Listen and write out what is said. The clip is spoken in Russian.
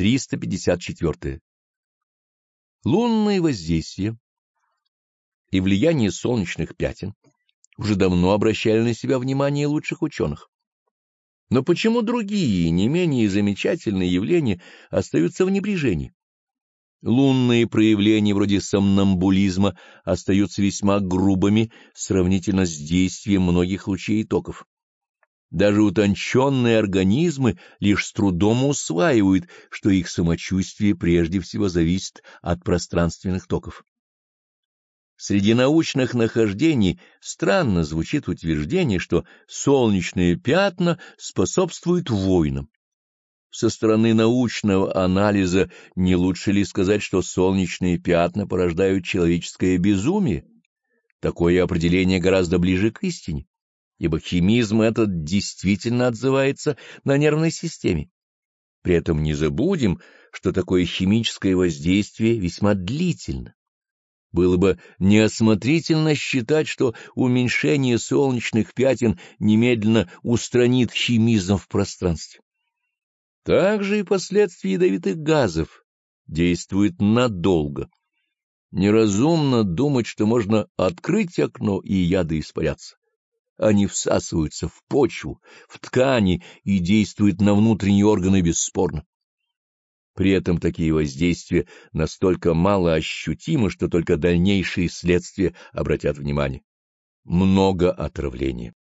354. Лунные воздействия и влияние солнечных пятен уже давно обращали на себя внимание лучших ученых. Но почему другие, не менее замечательные явления остаются в небрежении? Лунные проявления вроде сомнамбулизма остаются весьма грубыми сравнительно с действием многих лучей и токов. Даже утонченные организмы лишь с трудом усваивают, что их самочувствие прежде всего зависит от пространственных токов. Среди научных нахождений странно звучит утверждение, что солнечные пятна способствуют войнам. Со стороны научного анализа не лучше ли сказать, что солнечные пятна порождают человеческое безумие? Такое определение гораздо ближе к истине ибо химизм этот действительно отзывается на нервной системе. При этом не забудем, что такое химическое воздействие весьма длительно. Было бы неосмотрительно считать, что уменьшение солнечных пятен немедленно устранит химизм в пространстве. Также и последствия ядовитых газов действуют надолго. Неразумно думать, что можно открыть окно и яды испарятся. Они всасываются в почву, в ткани и действуют на внутренние органы бесспорно. При этом такие воздействия настолько мало ощутимы, что только дальнейшие следствия обратят внимание. Много отравления.